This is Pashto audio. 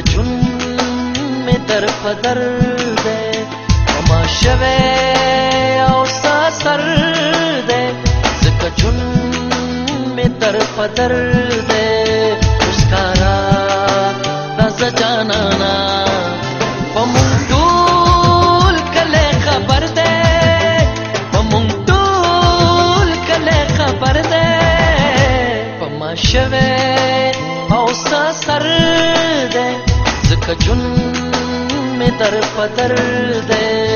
کجون می در پدر ده اما شوه او ستا سر ده زکه جون می در پدر ده اسکارا رازه جانانا شوه او ستا سر झुन में दर बदल दे